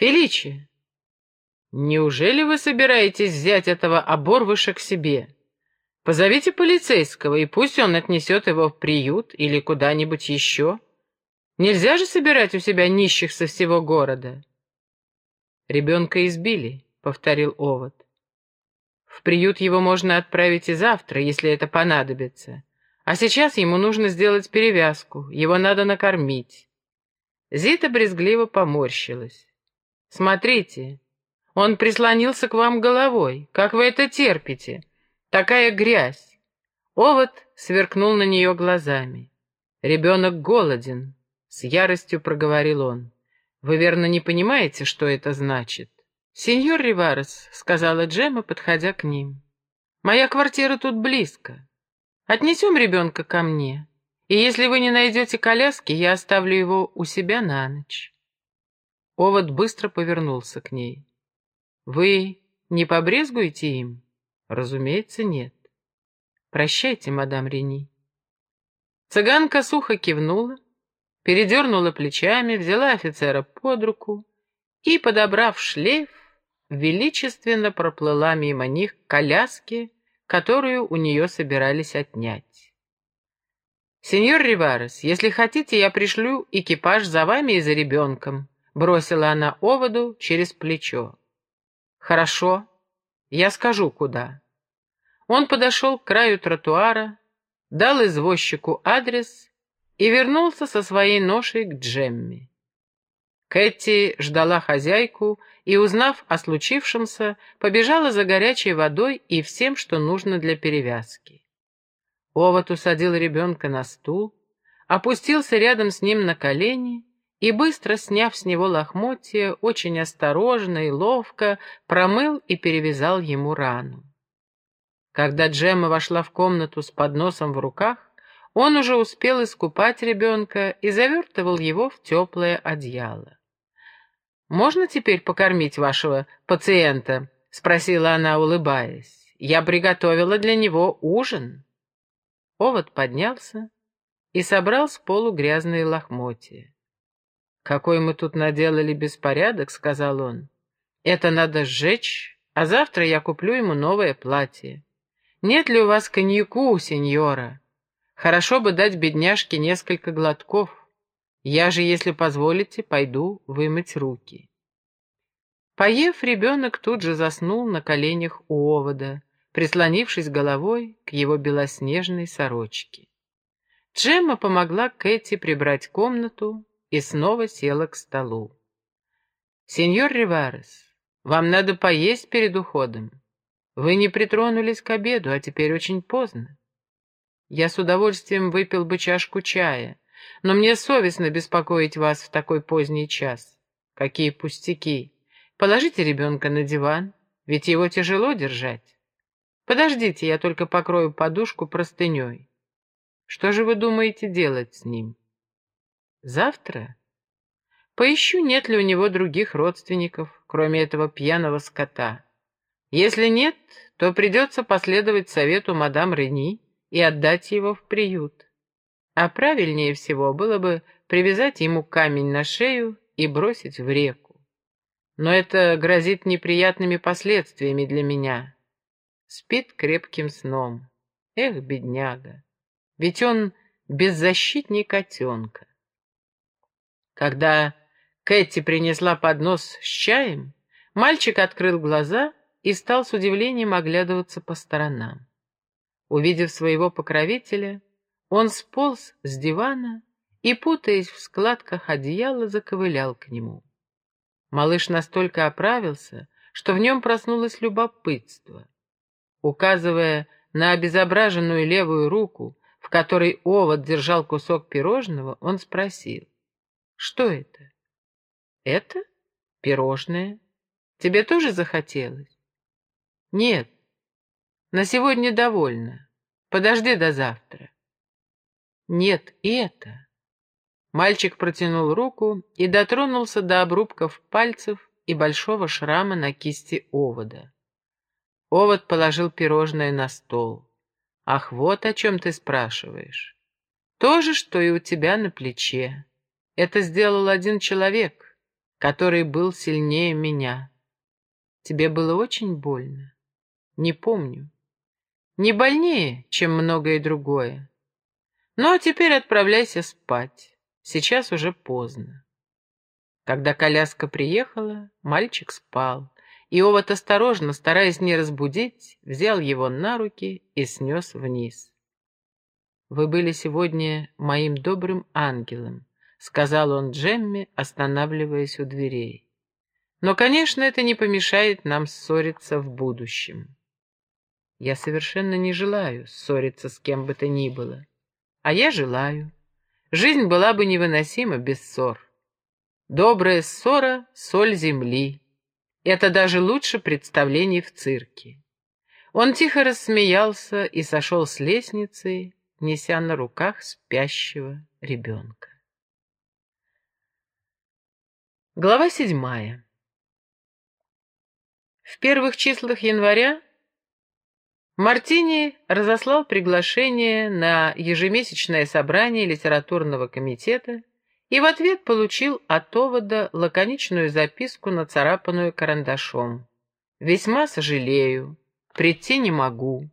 Феличи, неужели вы собираетесь взять этого оборвыша к себе? Позовите полицейского, и пусть он отнесет его в приют или куда-нибудь еще. Нельзя же собирать у себя нищих со всего города. Ребенка избили, — повторил Овод. В приют его можно отправить и завтра, если это понадобится. А сейчас ему нужно сделать перевязку, его надо накормить. Зита брезгливо поморщилась. «Смотрите, он прислонился к вам головой. Как вы это терпите? Такая грязь!» Овод сверкнул на нее глазами. «Ребенок голоден», — с яростью проговорил он. «Вы верно не понимаете, что это значит?» «Сеньор Риварес», — сказала Джема, подходя к ним, — «моя квартира тут близко. Отнесем ребенка ко мне, и если вы не найдете коляски, я оставлю его у себя на ночь». Овод быстро повернулся к ней. «Вы не побрезгуете им?» «Разумеется, нет. Прощайте, мадам Рени». Цыганка сухо кивнула, передернула плечами, взяла офицера под руку и, подобрав шлейф, величественно проплыла мимо них коляски, которую у нее собирались отнять. «Сеньор Риварес, если хотите, я пришлю экипаж за вами и за ребенком», — бросила она оводу через плечо. «Хорошо, я скажу, куда». Он подошел к краю тротуара, дал извозчику адрес и вернулся со своей ношей к Джемми. Кэти ждала хозяйку и, узнав о случившемся, побежала за горячей водой и всем, что нужно для перевязки. Овод усадил ребенка на стул, опустился рядом с ним на колени и, быстро сняв с него лохмотья, очень осторожно и ловко промыл и перевязал ему рану. Когда Джемма вошла в комнату с подносом в руках, он уже успел искупать ребенка и завертывал его в теплое одеяло. «Можно теперь покормить вашего пациента?» — спросила она, улыбаясь. «Я приготовила для него ужин». Овод поднялся и собрал с полу грязные лохмотья. «Какой мы тут наделали беспорядок», — сказал он. «Это надо сжечь, а завтра я куплю ему новое платье. Нет ли у вас коньяку, сеньора? Хорошо бы дать бедняжке несколько глотков. Я же, если позволите, пойду вымыть руки. Поев, ребенок тут же заснул на коленях у овода, прислонившись головой к его белоснежной сорочке. Джемма помогла Кэти прибрать комнату и снова села к столу. «Сеньор Риварес, вам надо поесть перед уходом. Вы не притронулись к обеду, а теперь очень поздно. Я с удовольствием выпил бы чашку чая, но мне совестно беспокоить вас в такой поздний час. Какие пустяки! Положите ребенка на диван, ведь его тяжело держать. Подождите, я только покрою подушку простыней. Что же вы думаете делать с ним? Завтра? Поищу, нет ли у него других родственников, кроме этого пьяного скота. Если нет, то придется последовать совету мадам Рени и отдать его в приют. А правильнее всего было бы привязать ему камень на шею и бросить в реку. Но это грозит неприятными последствиями для меня. Спит крепким сном. Эх, бедняга, ведь он беззащитней котенка. Когда Кэти принесла поднос с чаем, мальчик открыл глаза и стал с удивлением оглядываться по сторонам. Увидев своего покровителя, он сполз с дивана и, путаясь в складках одеяла, заковылял к нему. Малыш настолько оправился, что в нем проснулось любопытство. Указывая на обезображенную левую руку, в которой овод держал кусок пирожного, он спросил, «Что это?» «Это пирожное. Тебе тоже захотелось?» «Нет, на сегодня довольно. Подожди до завтра». Нет, это. Мальчик протянул руку и дотронулся до обрубков пальцев и большого шрама на кисти овода. Овод положил пирожное на стол. «Ах, вот о чем ты спрашиваешь. То же, что и у тебя на плече. Это сделал один человек. который был сильнее меня. Тебе было очень больно? Не помню. Не больнее, чем многое другое. Ну, а теперь отправляйся спать. Сейчас уже поздно. Когда коляска приехала, мальчик спал, и Овод осторожно, стараясь не разбудить, взял его на руки и снес вниз. «Вы были сегодня моим добрым ангелом», — сказал он Джемме, останавливаясь у дверей. «Но, конечно, это не помешает нам ссориться в будущем. Я совершенно не желаю ссориться с кем бы то ни было. А я желаю. Жизнь была бы невыносима без ссор. Добрая ссора — соль земли. Это даже лучше представлений в цирке. Он тихо рассмеялся и сошел с лестницы, неся на руках спящего ребенка. Глава седьмая. В первых числах января Мартини разослал приглашение на ежемесячное собрание литературного комитета и в ответ получил от Овода лаконичную записку, нацарапанную карандашом. «Весьма сожалею, прийти не могу».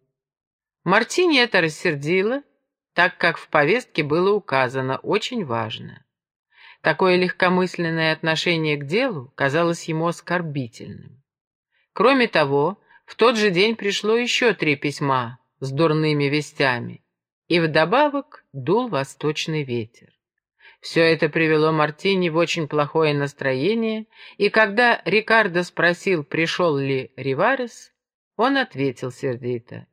Мартини это рассердило, так как в повестке было указано «очень важно». Такое легкомысленное отношение к делу казалось ему оскорбительным. Кроме того, в тот же день пришло еще три письма с дурными вестями, и вдобавок дул восточный ветер. Все это привело Мартини в очень плохое настроение, и когда Рикардо спросил, пришел ли Риварес, он ответил сердито.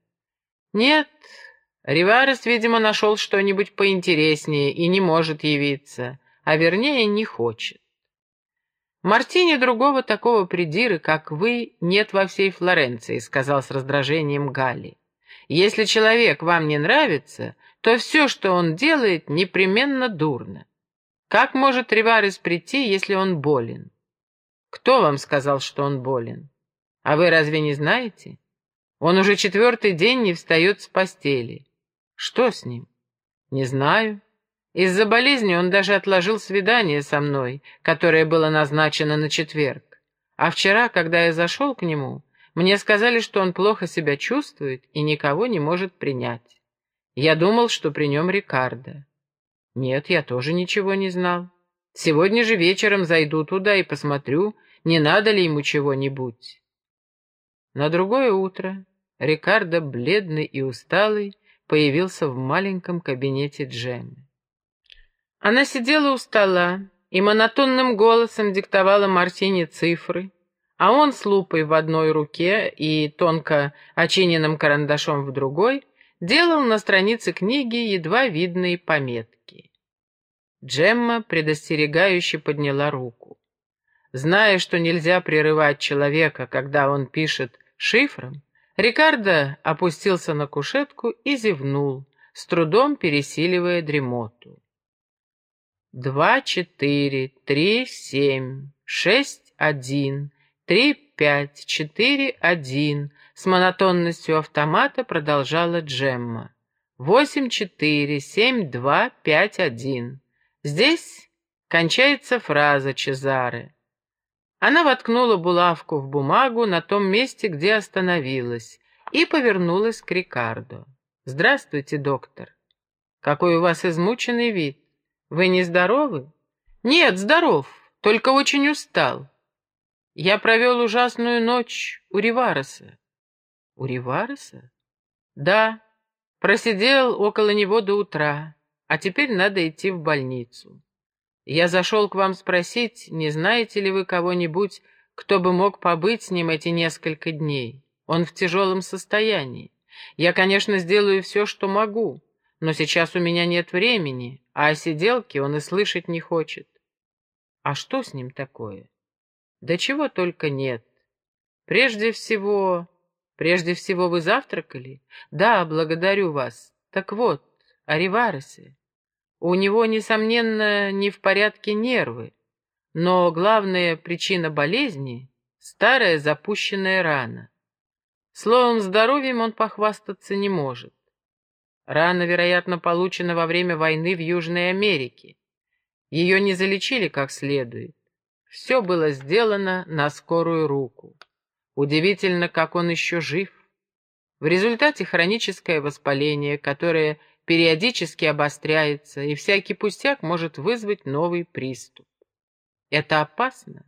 «Нет, Риварес, видимо, нашел что-нибудь поинтереснее и не может явиться, а вернее не хочет. Мартини другого такого придиры, как вы, нет во всей Флоренции, сказал с раздражением Галли. Если человек вам не нравится, то все, что он делает, непременно дурно. Как может Риварес прийти, если он болен? Кто вам сказал, что он болен? А вы разве не знаете? Он уже четвертый день не встает с постели. Что с ним? Не знаю. Из-за болезни он даже отложил свидание со мной, которое было назначено на четверг. А вчера, когда я зашел к нему, мне сказали, что он плохо себя чувствует и никого не может принять. Я думал, что при нем Рикардо. Нет, я тоже ничего не знал. Сегодня же вечером зайду туда и посмотрю, не надо ли ему чего-нибудь. На другое утро Рикардо, бледный и усталый, появился в маленьком кабинете Джеммы. Она сидела у стола и монотонным голосом диктовала Мартине цифры, а он с лупой в одной руке и тонко очиненным карандашом в другой делал на странице книги едва видные пометки. Джемма предостерегающе подняла руку. Зная, что нельзя прерывать человека, когда он пишет шифром, Рикардо опустился на кушетку и зевнул, с трудом пересиливая дремоту. Два, четыре, три, семь, шесть, один, три, пять, четыре, один. С монотонностью автомата продолжала Джемма. Восемь, четыре, семь, два, пять, один. Здесь кончается фраза Чезаре. Она воткнула булавку в бумагу на том месте, где остановилась, и повернулась к Рикардо. «Здравствуйте, доктор. Какой у вас измученный вид. Вы не здоровы?» «Нет, здоров, только очень устал. Я провел ужасную ночь у Ривареса». «У Ривареса?» «Да, просидел около него до утра, а теперь надо идти в больницу. Я зашел к вам спросить, не знаете ли вы кого-нибудь, кто бы мог побыть с ним эти несколько дней. Он в тяжелом состоянии. Я, конечно, сделаю все, что могу, но сейчас у меня нет времени, а о сиделке он и слышать не хочет. А что с ним такое? Да чего только нет. Прежде всего... Прежде всего вы завтракали? Да, благодарю вас. Так вот, о Риваресе. У него, несомненно, не в порядке нервы, но главная причина болезни — старая запущенная рана. Словом, здоровьем он похвастаться не может. Рана, вероятно, получена во время войны в Южной Америке. Ее не залечили как следует. Все было сделано на скорую руку. Удивительно, как он еще жив. В результате хроническое воспаление, которое периодически обостряется, и всякий пустяк может вызвать новый приступ. Это опасно